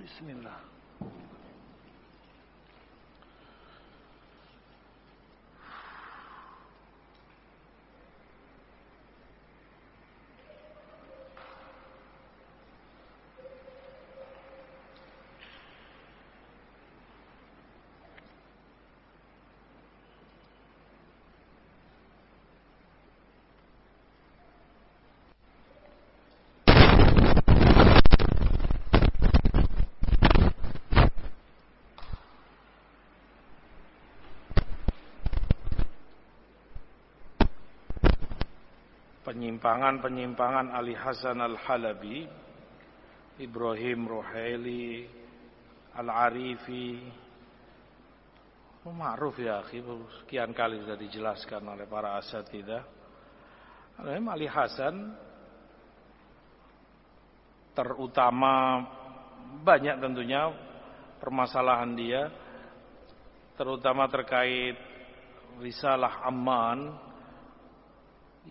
Bismillah. Penyimpangan-penyimpangan Ali Hasan Al-Halabi, Ibrahim Ruhaili, Al-Arifi, oh, ma'ruf ya akhi, sekian kali sudah dijelaskan oleh para asatidah. Ali Hasan terutama banyak tentunya permasalahan dia terutama terkait risalah Amman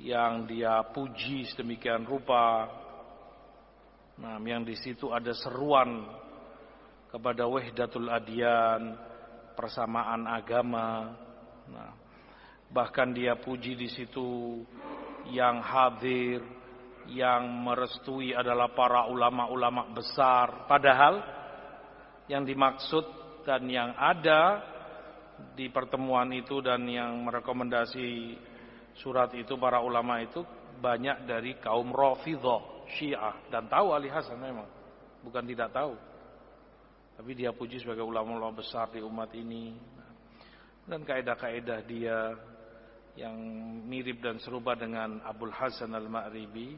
yang dia puji sedemikian rupa. Nah, yang di situ ada seruan kepada wahdatul adiyan, persamaan agama. Nah, bahkan dia puji di situ yang hadir, yang merestui adalah para ulama-ulama besar. Padahal yang dimaksud dan yang ada di pertemuan itu dan yang merekomendasi surat itu para ulama itu banyak dari kaum Rafidhah, Syiah dan tahu Ali Hasan memang, bukan tidak tahu. Tapi dia puji sebagai ulama-ulama besar di umat ini. Dan kaidah-kaidah dia yang mirip dan serupa dengan Abdul Hasan Al-Ma'ribi.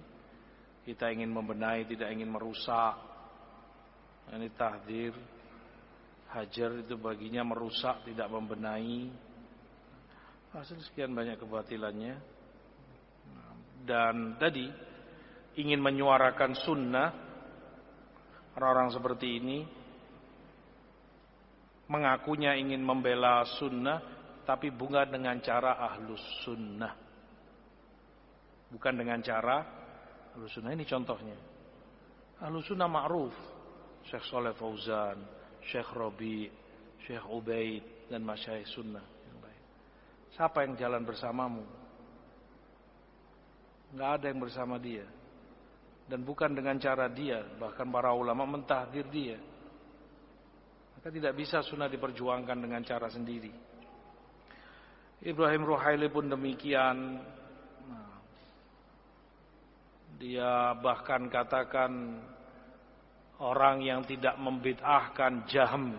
Kita ingin membenahi, tidak ingin merusak. Ini tahdir. Hajar itu baginya merusak, tidak membenahi. Hasil sekian banyak kebatilannya. Dan tadi Ingin menyuarakan sunnah Orang-orang seperti ini Mengakunya ingin membela sunnah Tapi bukan dengan cara ahlus sunnah. Bukan dengan cara Ahlus sunnah. Ini contohnya. Ahlus sunnah ma'ruf. Syekh Soleh Fauzan Syekh Robi Syekh Ubaid dan Masyayikh Sunnah Siapa yang jalan bersamamu? Nggak ada yang bersama dia. Dan bukan dengan cara dia, bahkan para ulama mentahdir dia. Maka tidak bisa sunnah diperjuangkan dengan cara sendiri. Ibrahim Ruhaili pun demikian. Nah, dia bahkan katakan orang yang tidak membid'ahkan Jahm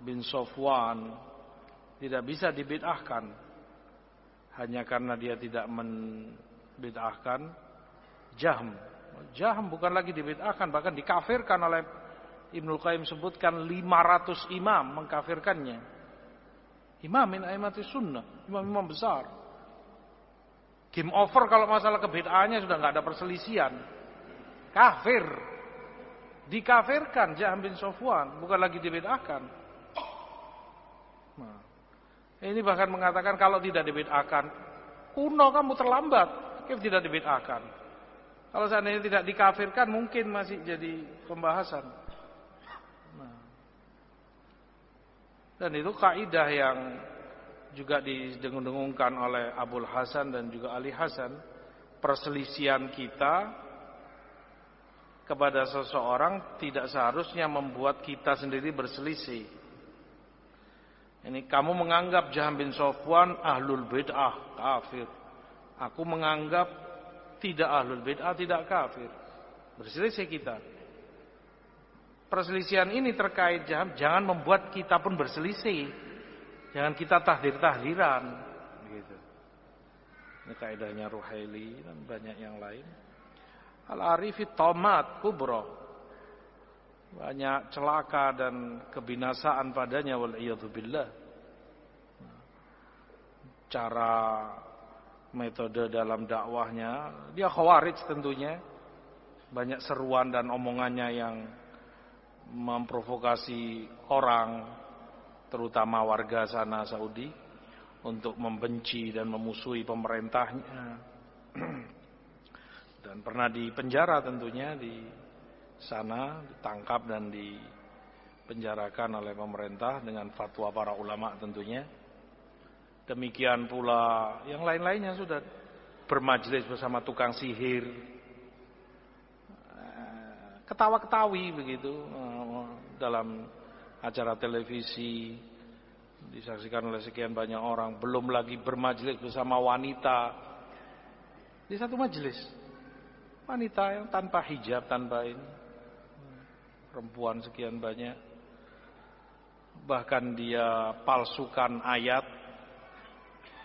bin Sofwan tidak bisa dibid'ahkan hanya karena dia tidak membid'ahkan jahm. Jahm bukan lagi dibid'ahkan bahkan dikafirkan oleh Ibnu Qayyim sebutkan 500 imam mengkafirkannya. Imam min aimati sunnah, imam-imam besar. Game over kalau masalah kebid'ahannya sudah nggak ada perselisihan. Kafir. Dikafirkan Jahm bin Sofwan, bukan lagi dibid'ahkan. Nah. Ini bahkan mengatakan kalau tidak dibid'ahkan, kuno kamu terlambat, Kif tidak dibid'ahkan. Kalau seandainya tidak dikafirkan mungkin masih jadi pembahasan. Nah. Dan itu kaidah yang juga didengung-dengungkan oleh Abul Hasan dan juga Ali Hasan. Perselisihan kita kepada seseorang tidak seharusnya membuat kita sendiri berselisih. Ini kamu menganggap Jaham bin Sofwan ahlul bid'ah, kafir. Aku menganggap tidak ahlul bid'ah, tidak kafir. Berselisih kita. Perselisihan ini terkait Jaham, jangan membuat kita pun berselisih. Jangan kita tahdir-tahdiran. Gitu. Ini kaidahnya Ruhaili dan banyak yang lain. Al-Arifi Tomat Kubro. Banyak celaka dan kebinasaan padanya wal billah. Cara metode dalam dakwahnya, dia khawarij tentunya. Banyak seruan dan omongannya yang memprovokasi orang terutama warga sana Saudi untuk membenci dan memusuhi pemerintahnya dan pernah di penjara tentunya di sana ditangkap dan dipenjarakan oleh pemerintah dengan fatwa para ulama tentunya. Demikian pula yang lain-lainnya sudah bermajlis bersama tukang sihir. Ketawa-ketawi begitu dalam acara televisi disaksikan oleh sekian banyak orang, belum lagi bermajlis bersama wanita di satu majelis. Wanita yang tanpa hijab, tanpa ini. Perempuan sekian banyak. Bahkan dia palsukan ayat.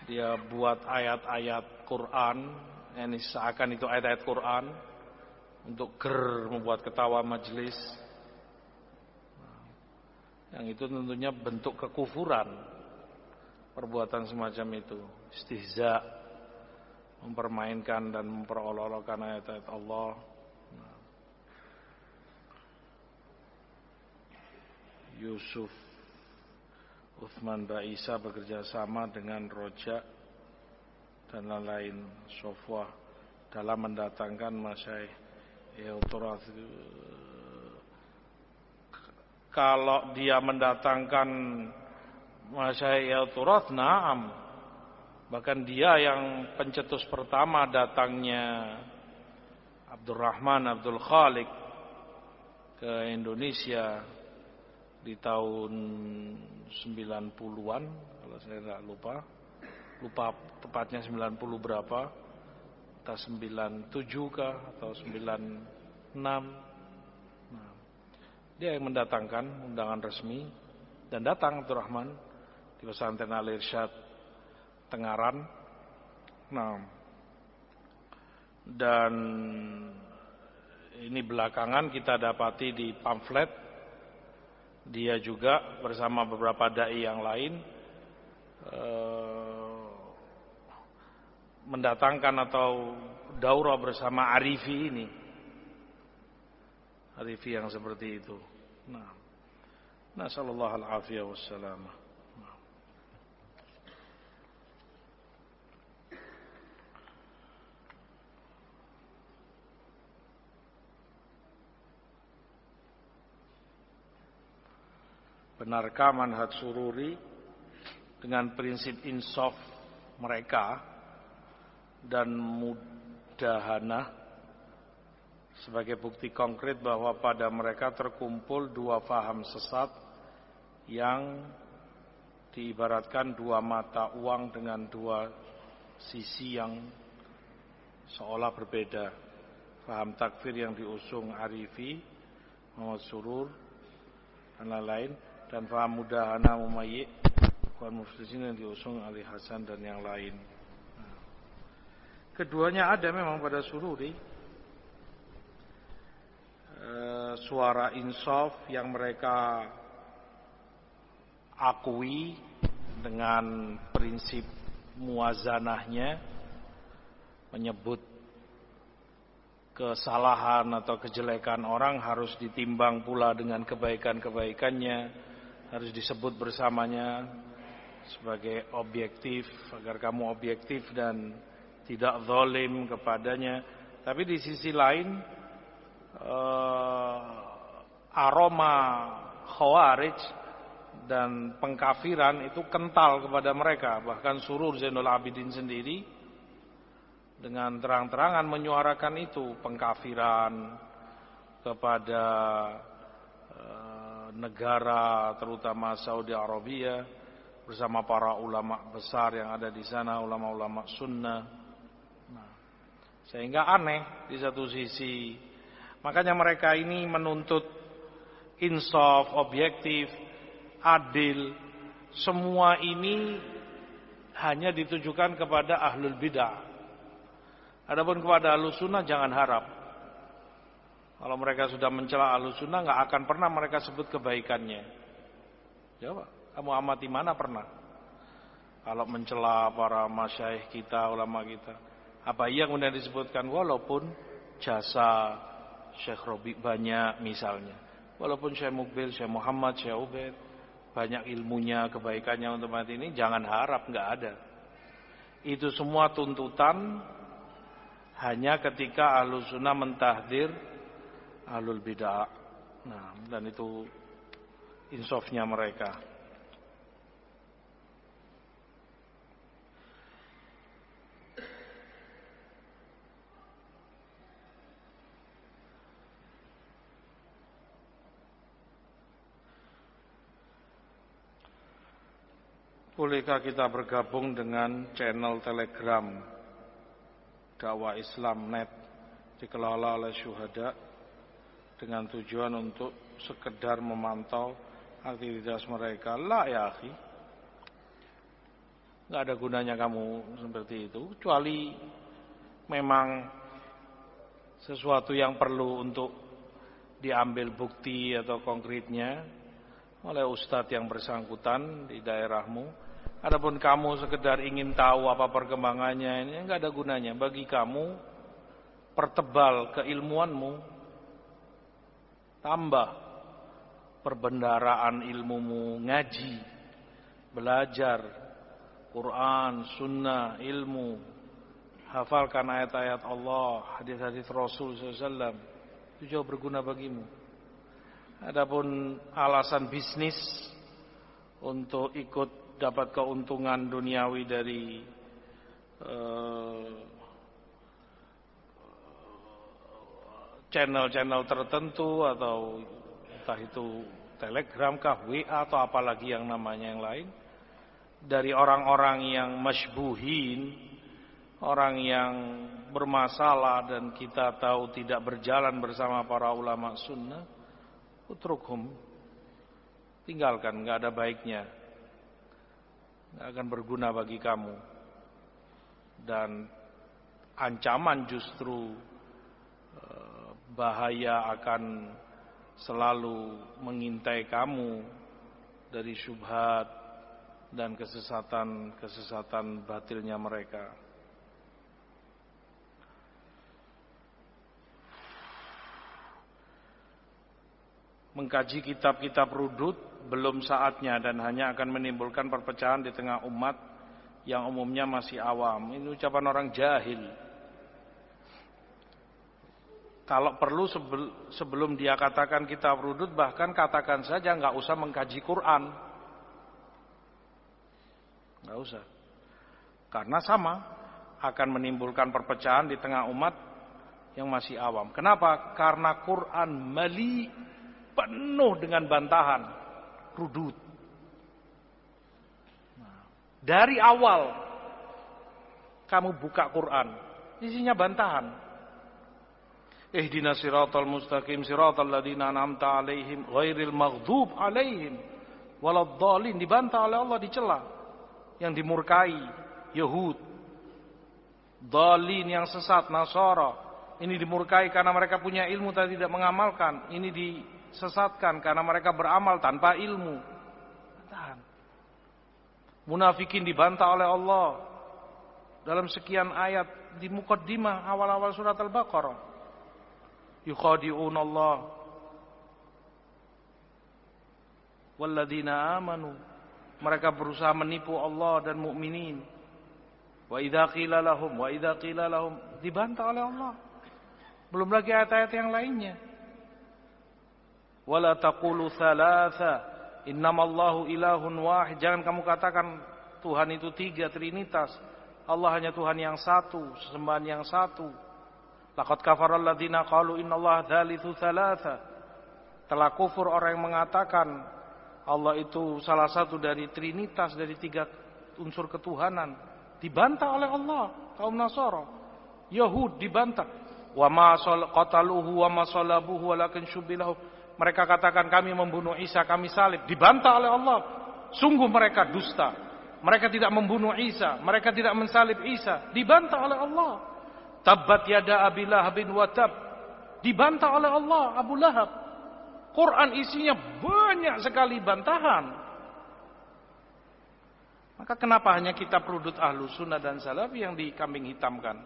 Dia buat ayat-ayat Quran. Ini seakan itu ayat-ayat Quran. Untuk ger membuat ketawa majelis. Yang itu tentunya bentuk kekufuran. Perbuatan semacam itu. Istihza' mempermainkan dan memperolok-olokkan ayat-ayat Allah. Yusuf Uthman Baisa bekerja sama dengan Roja dan lain-lain Sofwa dalam mendatangkan Masyaih Euturat kalau dia mendatangkan Masyaih Euturat naam. Bahkan dia yang pencetus pertama datangnya Abdurrahman Abdul Khalik ke Indonesia di tahun 90-an kalau saya tidak lupa. Lupa tepatnya 90 berapa. Entah 97 kah atau 96. Nah, dia yang mendatangkan undangan resmi dan datang Abdurrahman di pesantren Al-Irsyad Tengaran. Nah, dan ini belakangan kita dapati di pamflet dia juga bersama beberapa dai yang lain eh, mendatangkan atau daurah bersama Arifi ini. Arifi yang seperti itu. Nah, nasallallahu al-afiyah wassalamah. Benarkah manhaj sururi dengan prinsip insaf mereka dan mudahana sebagai bukti konkret bahwa pada mereka terkumpul dua faham sesat yang diibaratkan dua mata uang dengan dua sisi yang seolah berbeda. Faham takfir yang diusung Arifi, Muhammad Surur, dan lain-lain dan faham mudahana mumayyi Ikhwan Muflisin yang diusung Ali Hasan dan yang lain. Keduanya ada memang pada sururi. E, suara insaf yang mereka akui dengan prinsip muazanahnya menyebut kesalahan atau kejelekan orang harus ditimbang pula dengan kebaikan-kebaikannya harus disebut bersamanya sebagai objektif agar kamu objektif dan tidak zalim kepadanya. Tapi di sisi lain uh, aroma khawarij dan pengkafiran itu kental kepada mereka. Bahkan surur Zainul Abidin sendiri dengan terang-terangan menyuarakan itu pengkafiran kepada negara terutama Saudi Arabia bersama para ulama besar yang ada di sana ulama-ulama sunnah. Nah, sehingga aneh di satu sisi. Makanya mereka ini menuntut insaf objektif adil. Semua ini hanya ditujukan kepada ahlul bidah. Adapun kepada ahlus sunnah jangan harap kalau mereka sudah mencela ahlu sunnah nggak akan pernah mereka sebut kebaikannya. Coba kamu amati mana pernah? Kalau mencela para masyaih kita, ulama kita. Apa iya kemudian disebutkan walaupun jasa Syekh Robi banyak misalnya. Walaupun Syekh Mukbil, Syekh Muhammad, Syekh Ubed banyak ilmunya, kebaikannya untuk mati ini jangan harap nggak ada. Itu semua tuntutan hanya ketika ahlu sunnah mentahdir ahlul bid'ah. Nah, dan itu insofnya mereka. Bolehkah kita bergabung dengan channel Telegram dakwah Islam Net dikelola oleh syuhada dengan tujuan untuk sekedar memantau aktivitas mereka. Lah ya akhi. Gak ada gunanya kamu seperti itu kecuali memang sesuatu yang perlu untuk diambil bukti atau konkretnya oleh ustadz yang bersangkutan di daerahmu Adapun kamu sekedar ingin tahu apa perkembangannya ini enggak ada gunanya bagi kamu pertebal keilmuanmu tambah perbendaraan ilmumu ngaji belajar Quran sunnah ilmu hafalkan ayat-ayat Allah hadis-hadis Rasul SAW itu jauh berguna bagimu. Adapun alasan bisnis untuk ikut dapat keuntungan duniawi dari eh, channel-channel tertentu atau entah itu Telegram kah, WA atau apalagi yang namanya yang lain dari orang-orang yang masybuhin, orang yang bermasalah dan kita tahu tidak berjalan bersama para ulama sunnah, utrukhum tinggalkan, nggak ada baiknya. Akan berguna bagi kamu. Dan ancaman justru bahaya akan selalu mengintai kamu dari syubhat dan kesesatan-kesesatan batilnya mereka. Mengkaji kitab-kitab rudut belum saatnya dan hanya akan menimbulkan perpecahan di tengah umat yang umumnya masih awam. Ini ucapan orang jahil. Kalau perlu sebelum dia katakan kita rudut bahkan katakan saja nggak usah mengkaji Quran. Nggak usah. Karena sama akan menimbulkan perpecahan di tengah umat yang masih awam. Kenapa? Karena Quran mali penuh dengan bantahan rudud. Dari awal kamu buka Quran, isinya bantahan. Ihdina siratal mustaqim siratal ladina an'amta alaihim ghairil maghdub alaihim waladdallin dibantah oleh Allah dicela yang dimurkai Yahud dalin yang sesat Nasara ini dimurkai karena mereka punya ilmu tapi tidak mengamalkan ini di sesatkan karena mereka beramal tanpa ilmu. Tahan. Munafikin dibantah oleh Allah dalam sekian ayat di mukaddimah awal-awal surat Al-Baqarah. Yukhadi'un Allah. Walladzina amanu. Mereka berusaha menipu Allah dan mukminin. Wa idza qila lahum wa idza qila lahum. Dibantah oleh Allah. Belum lagi ayat-ayat yang lainnya. Wala taqulu thalatha. Innamallahu ilahun wahid. Jangan kamu katakan Tuhan itu tiga trinitas. Allah hanya Tuhan yang satu sesembahan yang satu laqad kafara alladziina qalu innallaha dzalitsu thalatha telah kufur orang yang mengatakan Allah itu salah satu dari trinitas dari tiga unsur ketuhanan dibantah oleh Allah kaum Nasara Yahud dibantah wa ma qataluhu wa ma salabuhu walakin syubilahu mereka katakan kami membunuh Isa, kami salib. Dibantah oleh Allah. Sungguh mereka dusta. Mereka tidak membunuh Isa. Mereka tidak mensalib Isa. Dibantah oleh Allah. Tabbat yada Abi bin Watab. Dibantah oleh Allah Abu Lahab. Quran isinya banyak sekali bantahan. Maka kenapa hanya kitab rudut ahlu sunnah dan salafi yang dikambing hitamkan?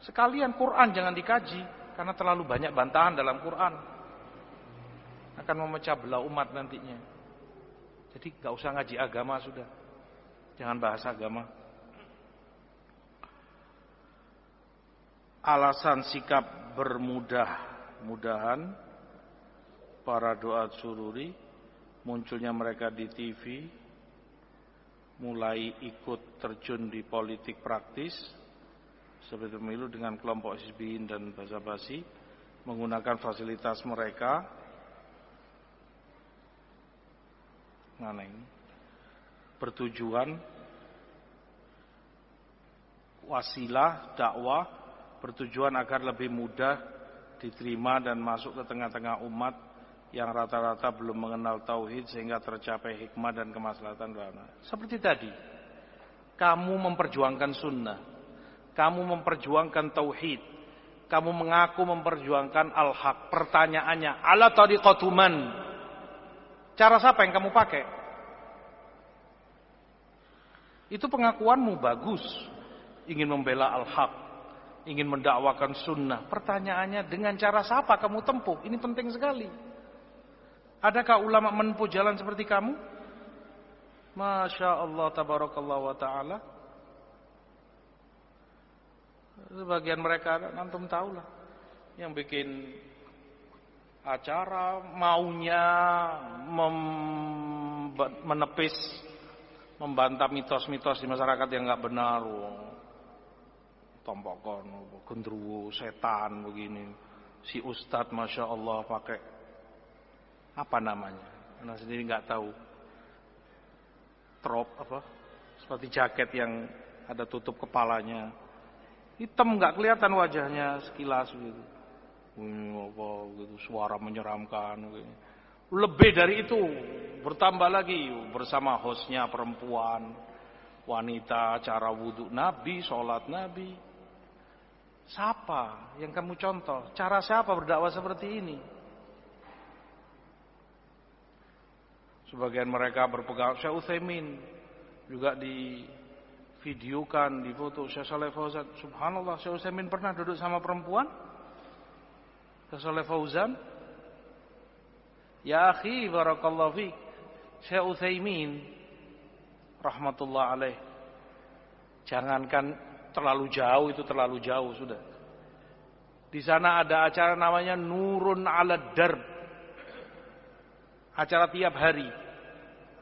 Sekalian Quran jangan dikaji. Karena terlalu banyak bantahan dalam Quran akan memecah belah umat nantinya. Jadi gak usah ngaji agama sudah. Jangan bahas agama. Alasan sikap bermudah-mudahan para doa sururi, munculnya mereka di TV, mulai ikut terjun di politik praktis, seperti pemilu dengan kelompok Hizbiyin dan basa-basi, menggunakan fasilitas mereka. Mana ini? Bertujuan wasilah dakwah bertujuan agar lebih mudah diterima dan masuk ke tengah-tengah umat yang rata-rata belum mengenal tauhid sehingga tercapai hikmah dan kemaslahatan Seperti tadi, kamu memperjuangkan sunnah, kamu memperjuangkan tauhid, kamu mengaku memperjuangkan al-haq. Pertanyaannya, ala tariqatuman? Cara siapa yang kamu pakai? Itu pengakuanmu bagus, ingin membela al-haq, ingin mendakwakan sunnah. Pertanyaannya, dengan cara siapa kamu tempuh? Ini penting sekali. Adakah ulama menempuh jalan seperti kamu? Masya Allah tabarakallah wa ta'ala Sebagian mereka nantum tahulah Yang bikin acara maunya menepis membantah mitos-mitos di masyarakat yang nggak benar tompokon gendruwo setan begini si ustadz masya Allah pakai apa namanya? Anda sendiri nggak tahu. Trop apa? Seperti jaket yang ada tutup kepalanya. Hitam nggak kelihatan wajahnya sekilas gitu. apa gitu suara menyeramkan gitu. Lebih dari itu bertambah lagi bersama hostnya perempuan, wanita, cara wudhu Nabi, sholat Nabi. Siapa yang kamu contoh? Cara siapa berdakwah seperti ini? Sebagian mereka berpegang Syekh Utsaimin juga di videokan, di foto Syekh Saleh Fauzan. Subhanallah, Syekh Utsaimin pernah duduk sama perempuan? Syekh Saleh Fauzan? Ya akhi, barakallahu fiik. Syekh Utsaimin rahmatullah alaih. Jangankan terlalu jauh itu terlalu jauh sudah. Di sana ada acara namanya Nurun ala Darb. Acara tiap hari.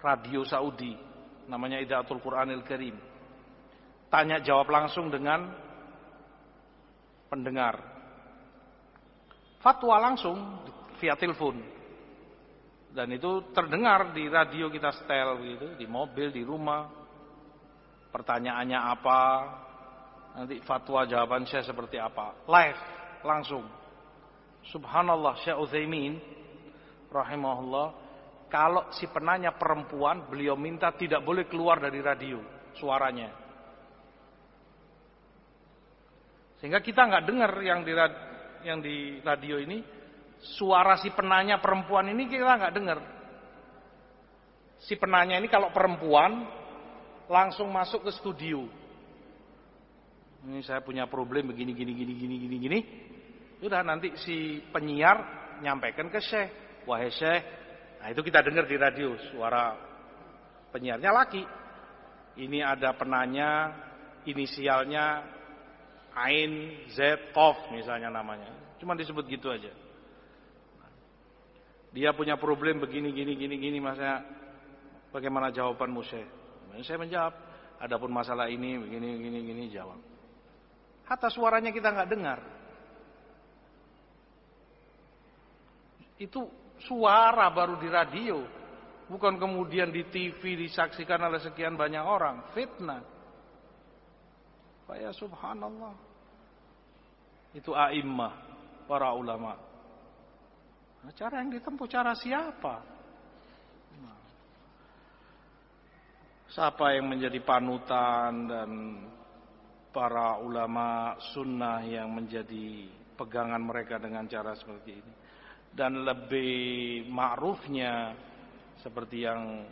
Radio Saudi. Namanya Idaatul Quranil Karim. Tanya jawab langsung dengan pendengar. Fatwa langsung via telepon. Dan itu terdengar di radio kita setel gitu di mobil di rumah. Pertanyaannya apa nanti fatwa jawaban saya seperti apa live langsung subhanallah Syekh Utsaimin rahimahullah kalau si penanya perempuan, beliau minta tidak boleh keluar dari radio suaranya. Sehingga kita nggak dengar yang di yang di radio ini suara si penanya perempuan ini kita nggak dengar. Si penanya ini kalau perempuan langsung masuk ke studio. Ini saya punya problem begini gini gini gini gini gini. Udah nanti si penyiar nyampaikan ke Syekh, wahai Syekh, Nah itu kita dengar di radio suara penyiarnya laki. Ini ada penanya inisialnya Ain Z Kof misalnya namanya. Cuma disebut gitu aja. Dia punya problem begini gini gini gini masnya bagaimana jawabanmu saya? Saya menjawab, adapun masalah ini begini gini gini jawab. Hatta suaranya kita nggak dengar. Itu suara baru di radio. Bukan kemudian di TV disaksikan oleh sekian banyak orang. Fitnah. Ya subhanallah. Itu a'immah. Para ulama. Nah, cara yang ditempuh cara siapa? Nah. Siapa yang menjadi panutan dan para ulama sunnah yang menjadi pegangan mereka dengan cara seperti ini dan lebih ma'rufnya seperti yang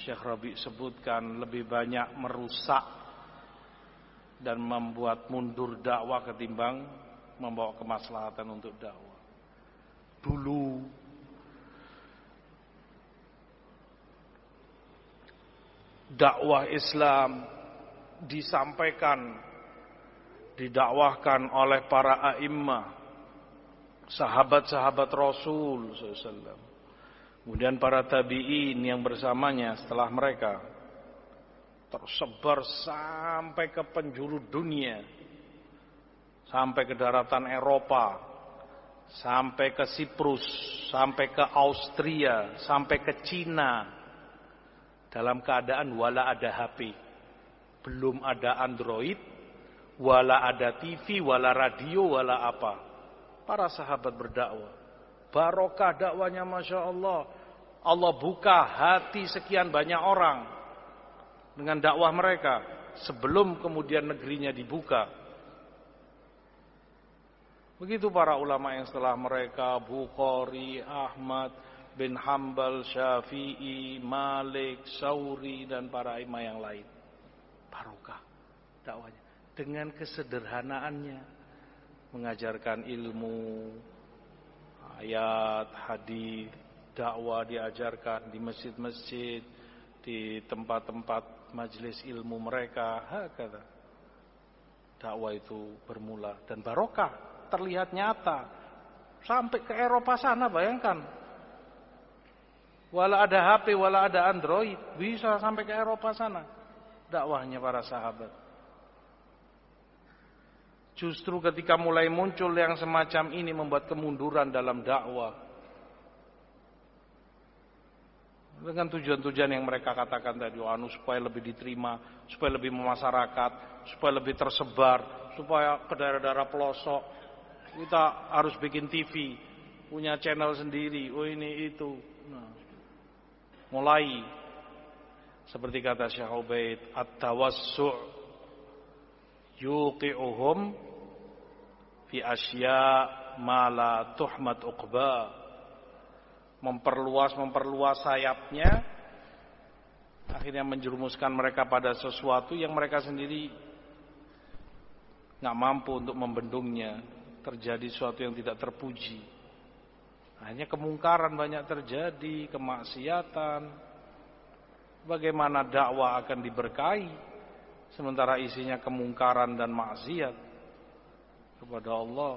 Syekh Rabi sebutkan lebih banyak merusak dan membuat mundur dakwah ketimbang membawa kemaslahatan untuk dakwah. Dulu dakwah Islam disampaikan didakwahkan oleh para a'immah sahabat-sahabat Rasul SAW. Kemudian para tabi'in yang bersamanya setelah mereka tersebar sampai ke penjuru dunia, sampai ke daratan Eropa, sampai ke Siprus, sampai ke Austria, sampai ke Cina, dalam keadaan wala ada HP, belum ada Android, wala ada TV, wala radio, wala apa. Para sahabat berdakwah Barokah dakwanya Masya Allah. Allah buka hati sekian banyak orang dengan dakwah mereka sebelum kemudian negerinya dibuka. Begitu para ulama yang setelah mereka Bukhari, Ahmad bin Hambal, Syafi'i, Malik, Sauri dan para imam yang lain. Barokah dakwanya dengan kesederhanaannya mengajarkan ilmu, ayat, hadis, dakwah diajarkan di masjid-masjid, di tempat-tempat majelis ilmu mereka, hakata. Dakwah itu bermula dan barokah terlihat nyata sampai ke Eropa sana bayangkan. Wala ada HP, wala ada Android, bisa sampai ke Eropa sana dakwahnya para sahabat. Justru ketika mulai muncul yang semacam ini membuat kemunduran dalam dakwah. Dengan tujuan-tujuan yang mereka katakan tadi, anu supaya lebih diterima, supaya lebih memasyarakat, supaya lebih tersebar, supaya ke daerah-daerah pelosok. Kita harus bikin TV, punya channel sendiri, oh ini itu. Nah, mulai seperti kata Syekh Ubaid, at-tawassu' yuqi'uhum fi asya mala tuhmat uqba. Memperluas memperluas sayapnya akhirnya menjerumuskan mereka pada sesuatu yang mereka sendiri nggak mampu untuk membendungnya. Terjadi sesuatu yang tidak terpuji. Hanya kemungkaran banyak terjadi kemaksiatan. Bagaimana dakwah akan diberkahi? Sementara isinya kemungkaran dan maksiat kepada Allah.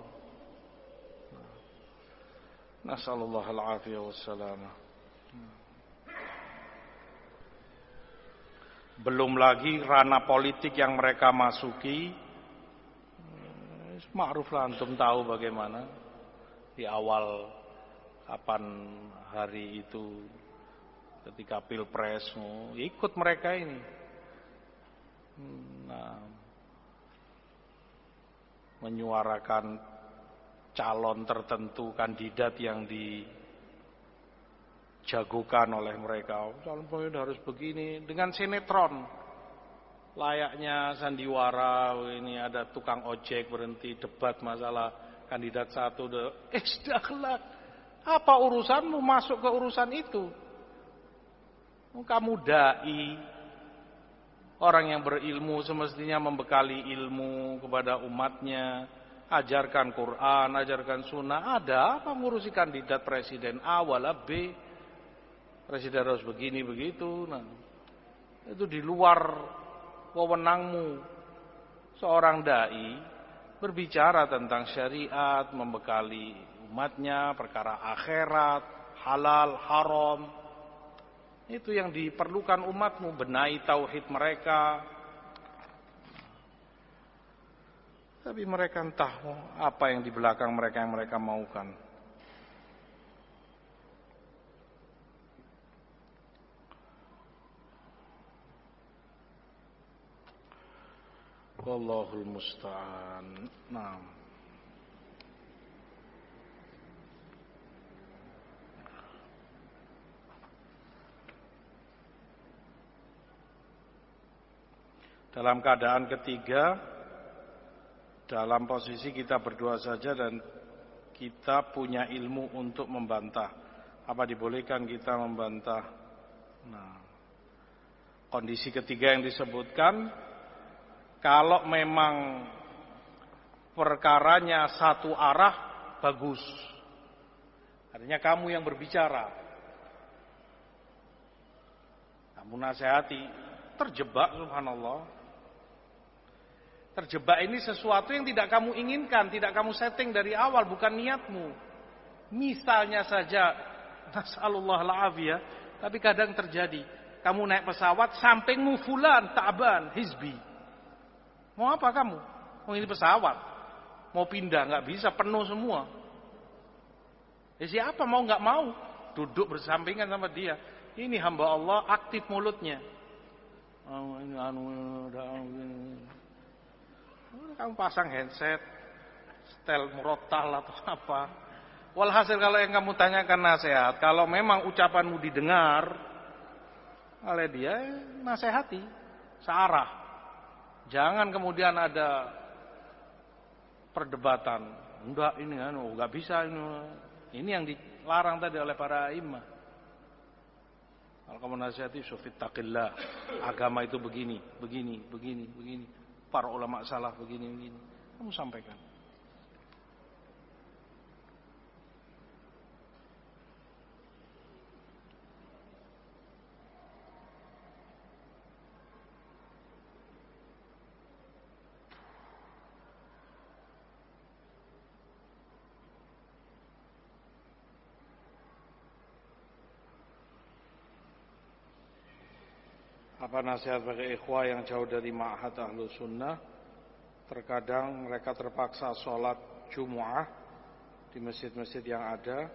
Nasallallahu al-afiyah wassalamah. Belum lagi ranah politik yang mereka masuki. Ma'ruf lah antum tahu bagaimana di awal kapan hari itu ketika pilpres ikut mereka ini. Nah, menyuarakan calon tertentu kandidat yang dijagokan oleh mereka. Oh, calon pemimpin harus begini dengan sinetron. Layaknya sandiwara ini ada tukang ojek berhenti debat masalah kandidat satu eh akhlak. Apa urusanmu masuk ke urusan itu? Kamu dai, Orang yang berilmu semestinya membekali ilmu kepada umatnya. Ajarkan Quran, ajarkan sunnah. Ada apa ngurusi kandidat presiden A wala B. Presiden harus begini begitu. Nah, itu di luar wewenangmu. Seorang dai berbicara tentang syariat, membekali umatnya, perkara akhirat, halal, haram, itu yang diperlukan umatmu, benahi tauhid mereka. Tapi mereka entah apa yang di belakang mereka yang mereka maukan. Wallahul musta'an. Nah. Dalam keadaan ketiga, dalam posisi kita berdua saja dan kita punya ilmu untuk membantah. Apa dibolehkan kita membantah? Nah, kondisi ketiga yang disebutkan, kalau memang perkaranya satu arah, bagus. Artinya kamu yang berbicara. Kamu nasihati, terjebak subhanallah Terjebak ini sesuatu yang tidak kamu inginkan, tidak kamu setting dari awal, bukan niatmu. Misalnya saja, nasallallahu alafiyah, tapi kadang terjadi. Kamu naik pesawat, sampingmu fulan, ta'ban, hizbi. Mau apa kamu? Mau ini pesawat. Mau pindah, nggak bisa, penuh semua. Ya siapa mau nggak mau? Duduk bersampingan sama dia. Ini hamba Allah aktif mulutnya. Anu, kamu pasang headset, setel murotal atau apa. Walhasil kalau yang kamu tanyakan nasihat, kalau memang ucapanmu didengar oleh dia, nasihati, searah. Jangan kemudian ada perdebatan. Enggak ini kan, oh, enggak bisa ini. Ini yang dilarang tadi oleh para imam. Kalau kamu nasihati, sufit takillah. Agama itu begini, begini, begini, begini para ulama salah begini-begini. Kamu sampaikan. Apa nasihat bagi ikhwah yang jauh dari ma'had ahlu sunnah? Terkadang mereka terpaksa sholat Jumu'ah Di masjid-masjid yang ada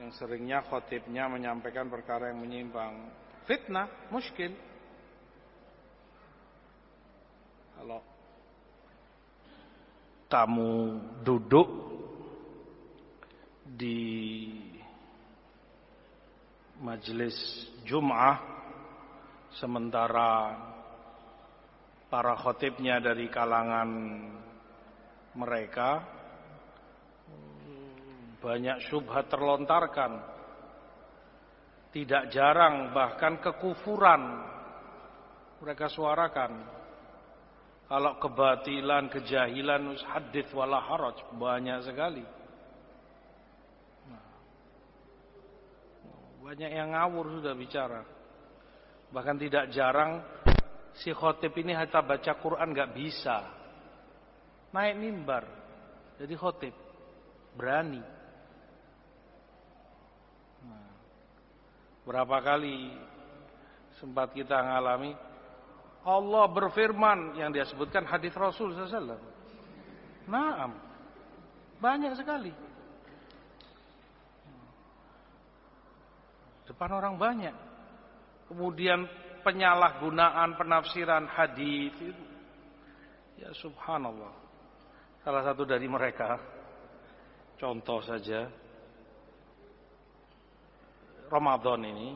Yang seringnya khotibnya menyampaikan perkara yang menyimpang. Fitnah, muskil. Kalau kamu duduk di majelis Jum'ah Sementara para khotibnya dari kalangan mereka banyak syubhat terlontarkan. Tidak jarang bahkan kekufuran mereka suarakan. Kalau kebatilan, kejahilan, hadith wala haraj banyak sekali. Nah, banyak yang ngawur sudah bicara. Bahkan tidak jarang si khotib ini hatta baca Quran gak bisa. Naik mimbar. Jadi khotib. Berani. Nah, berapa kali sempat kita mengalami Allah berfirman yang dia sebutkan hadis Rasul SAW. Naam. Banyak sekali. Depan orang banyak. Kemudian penyalahgunaan penafsiran hadis itu. Ya subhanallah. Salah satu dari mereka. Contoh saja. Ramadan ini.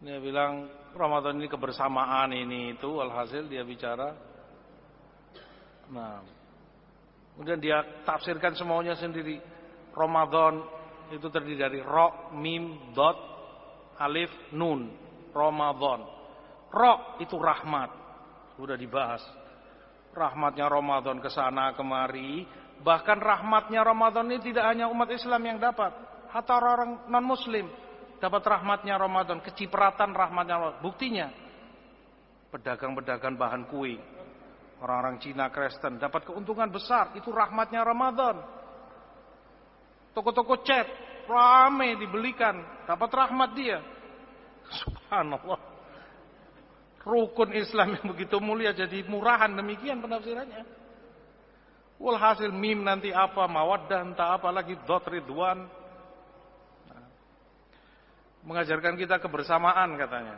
Dia bilang Ramadan ini kebersamaan ini itu alhasil dia bicara. Nah. Kemudian dia tafsirkan semuanya sendiri. Ramadan itu terdiri dari ro mim dot alif nun Ramadan. Rok itu rahmat. Sudah dibahas. Rahmatnya Ramadan ke sana kemari. Bahkan rahmatnya Ramadan ini tidak hanya umat Islam yang dapat. Hatta orang non muslim dapat rahmatnya Ramadan, kecipratan rahmatnya Ramadan. Buktinya pedagang-pedagang bahan kue, orang-orang Cina Kristen dapat keuntungan besar, itu rahmatnya Ramadan. Toko-toko cat rame dibelikan, dapat rahmat dia. Subhanallah. Rukun Islam yang begitu mulia jadi murahan demikian penafsirannya. Walhasil mim nanti apa mawaddah entah apa lagi dot ridwan. Nah, mengajarkan kita kebersamaan katanya.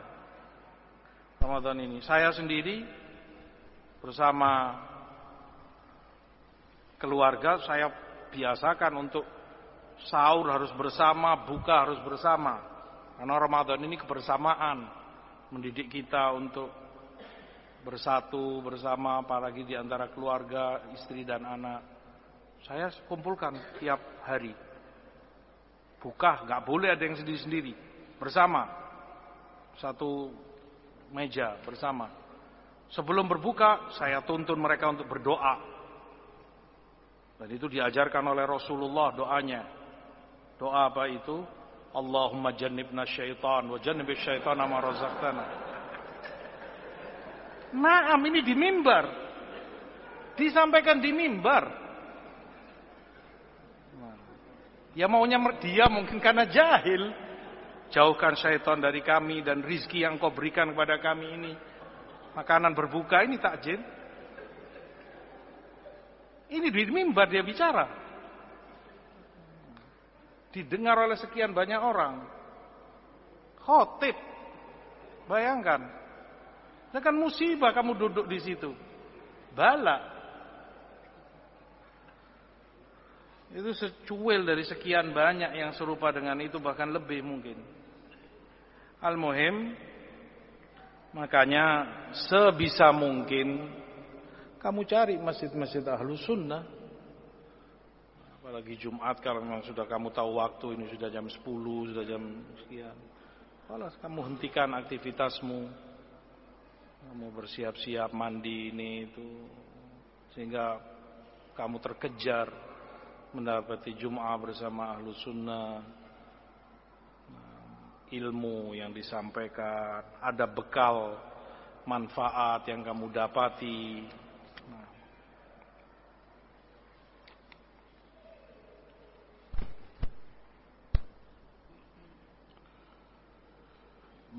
Ramadan ini. Saya sendiri bersama keluarga saya biasakan untuk sahur harus bersama, buka harus bersama. Karena Ramadan ini kebersamaan mendidik kita untuk bersatu bersama apalagi di antara keluarga, istri dan anak. Saya kumpulkan tiap hari. Buka, nggak boleh ada yang sendiri-sendiri. Bersama. Satu meja bersama. Sebelum berbuka, saya tuntun mereka untuk berdoa. Dan itu diajarkan oleh Rasulullah doanya. Doa apa itu? Allahumma jannibna syaitan wa jannibis syaitan ma razaqtana. Naam ini di mimbar. Disampaikan di mimbar. Ya maunya dia mungkin karena jahil. Jauhkan syaitan dari kami dan rizki yang kau berikan kepada kami ini. Makanan berbuka ini takjil. Ini di mimbar dia bicara. Didengar oleh sekian banyak orang. Khotib. Bayangkan. Itu kan musibah kamu duduk di situ. Bala. Itu secuil dari sekian banyak yang serupa dengan itu bahkan lebih mungkin. Al-Muhim Makanya sebisa mungkin Kamu cari masjid-masjid ahlu sunnah Apalagi Jumat kalau memang sudah kamu tahu waktu Ini sudah jam 10, sudah jam sekian. Kalau kamu hentikan aktivitasmu. Kamu bersiap-siap mandi ini itu. Sehingga kamu terkejar Mendapati Jum'ah bersama ahlu sunnah. Ilmu yang disampaikan, ada bekal manfaat yang kamu dapati. Nah.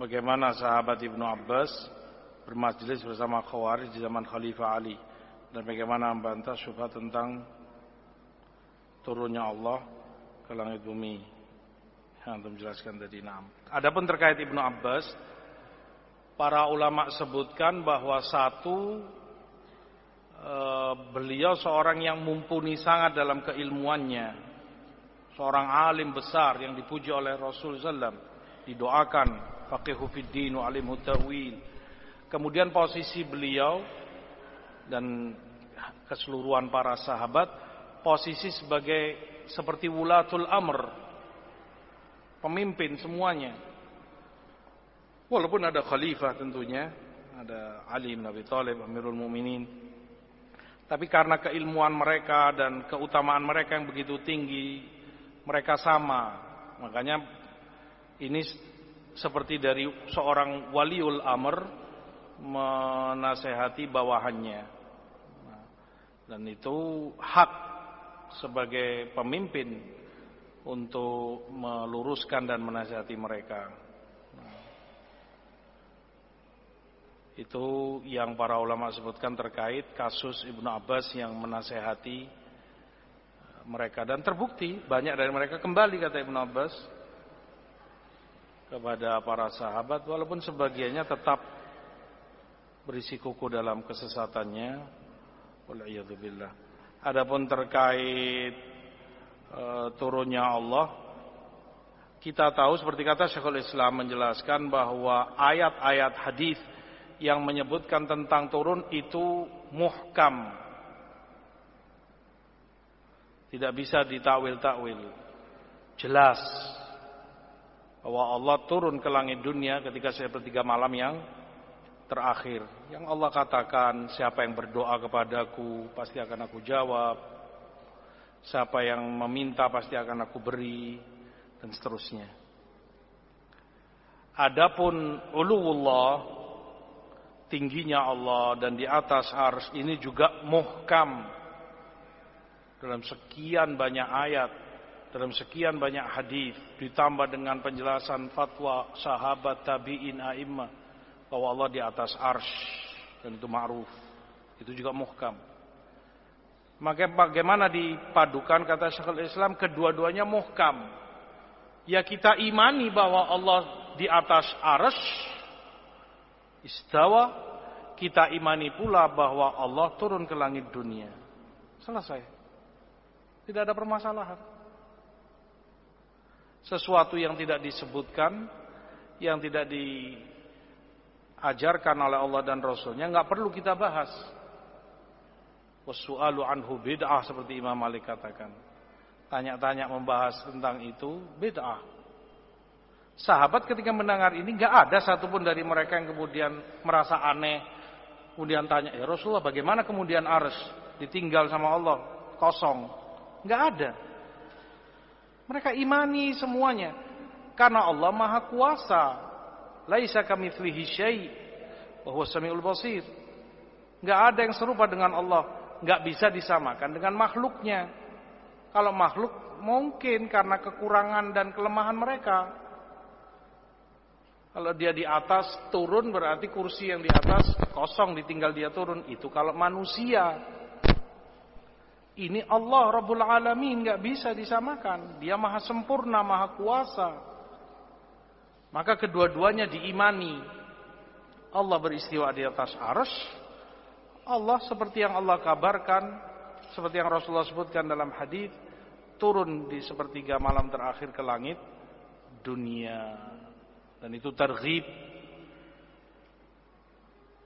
Bagaimana sahabat Ibnu Abbas bermajlis bersama Khawarij di zaman Khalifah Ali dan bagaimana membantah syubhat tentang turunnya Allah ke langit bumi. Yang untuk menjelaskan tadi enam. Adapun terkait Ibnu Abbas, para ulama sebutkan bahwa satu e, beliau seorang yang mumpuni sangat dalam keilmuannya, seorang alim besar yang dipuji oleh Rasul Sallam, didoakan faqihu fid din alim tawil. Kemudian posisi beliau dan keseluruhan para sahabat posisi sebagai seperti wulatul amr pemimpin semuanya. Walaupun ada khalifah tentunya, ada Ali bin Abi Thalib Amirul Mukminin. Tapi karena keilmuan mereka dan keutamaan mereka yang begitu tinggi, mereka sama. Makanya ini seperti dari seorang waliul amr menasehati bawahannya. dan itu hak sebagai pemimpin untuk meluruskan dan menasihati mereka. Nah, itu yang para ulama sebutkan terkait kasus Ibnu Abbas yang menasehati eh, mereka dan terbukti banyak dari mereka kembali kata Ibnu Abbas kepada para sahabat walaupun sebagiannya tetap berisi kuku dalam kesesatannya. Waliyadzubillah. Adapun terkait Eh, turunnya Allah kita tahu seperti kata Syekhul Islam menjelaskan bahwa ayat-ayat hadis yang menyebutkan tentang turun itu muhkam tidak bisa ditakwil-takwil jelas bahwa Allah turun ke langit dunia ketika sepertiga malam yang terakhir. Yang Allah katakan siapa yang berdoa kepadaku pasti akan aku jawab. Siapa yang meminta pasti akan aku beri dan seterusnya. Adapun uluwullah tingginya Allah dan di atas ars ini juga muhkam. Dalam sekian banyak ayat, dalam sekian banyak hadis ditambah dengan penjelasan fatwa sahabat tabi'in a'immah bahwa Allah di atas ars dan itu ma'ruf. Itu juga muhkam. Maka bagaimana dipadukan kata Syekhul Islam kedua-duanya muhkam. Ya kita imani bahwa Allah di atas arsh istawa, kita imani pula bahwa Allah turun ke langit dunia. Selesai. Tidak ada permasalahan. Sesuatu yang tidak disebutkan, yang tidak diajarkan oleh Allah dan Rasulnya, nggak perlu kita bahas. Wasu'alu anhu bid'ah seperti Imam Malik katakan. Tanya-tanya membahas tentang itu bid'ah. Sahabat ketika mendengar ini nggak ada satupun dari mereka yang kemudian merasa aneh. Kemudian tanya, ya Rasulullah bagaimana kemudian ars ditinggal sama Allah kosong? Nggak ada. Mereka imani semuanya. Karena Allah maha kuasa. Laisa kamitslihi syai' wa huwa samiul basir. Enggak ada yang serupa dengan Allah nggak bisa disamakan dengan makhluknya. Kalau makhluk mungkin karena kekurangan dan kelemahan mereka. Kalau dia di atas turun berarti kursi yang di atas kosong ditinggal dia turun. Itu kalau manusia. Ini Allah Rabbul Alamin nggak bisa disamakan. Dia maha sempurna, maha kuasa. Maka kedua-duanya diimani. Allah beristiwa di atas arus. Allah seperti yang Allah kabarkan, seperti yang Rasulullah sebutkan dalam hadis, turun di sepertiga malam terakhir ke langit dunia. Dan itu terghib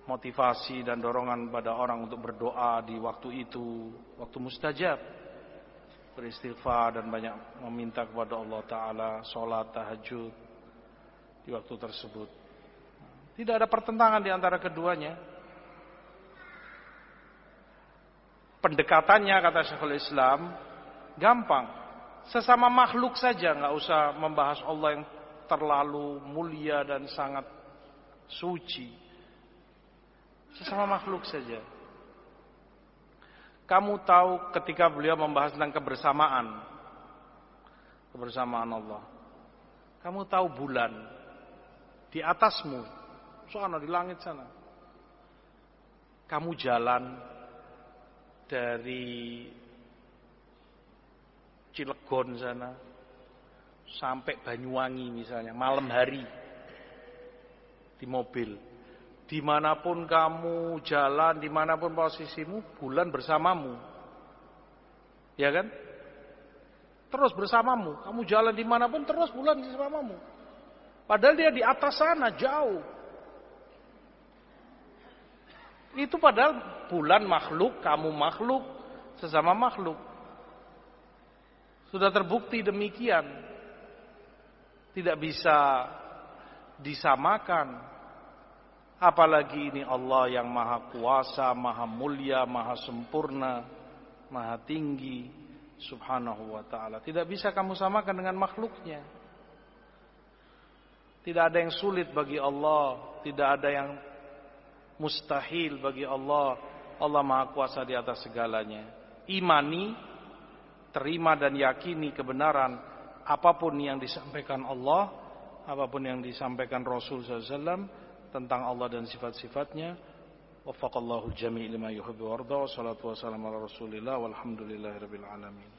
motivasi dan dorongan pada orang untuk berdoa di waktu itu, waktu mustajab. Beristighfar dan banyak meminta kepada Allah Ta'ala, sholat, tahajud di waktu tersebut. Tidak ada pertentangan di antara keduanya. Pendekatannya kata Syekhul Islam gampang. Sesama makhluk saja nggak usah membahas Allah yang terlalu mulia dan sangat suci. Sesama makhluk saja. Kamu tahu ketika beliau membahas tentang kebersamaan. Kebersamaan Allah. Kamu tahu bulan di atasmu, sana di langit sana. Kamu jalan dari Cilegon sana sampai Banyuwangi misalnya malam hari di mobil di mana pun kamu jalan di mana pun posisimu bulan bersamamu. Ya kan? Terus bersamamu. Kamu jalan di mana pun terus bulan bersamamu. Padahal dia di atas sana jauh. Itu padahal bulan makhluk kamu makhluk sesama makhluk. Sudah terbukti demikian. Tidak bisa disamakan. Apalagi ini Allah yang maha kuasa, maha mulia, maha sempurna, maha tinggi, subhanahu wa ta'ala. Tidak bisa kamu samakan dengan makhluknya. Tidak ada yang sulit bagi Allah, tidak ada yang mustahil bagi Allah. Allah maha kuasa di atas segalanya. Imani, terima dan yakini kebenaran apa pun yang disampaikan Allah, apa pun yang disampaikan Rasul SAW tentang Allah dan sifat-sifatnya. Waffaqallahu jami' lima warda wa salatu wa salam ala rasulillah walhamdulillahi rabbil alamin.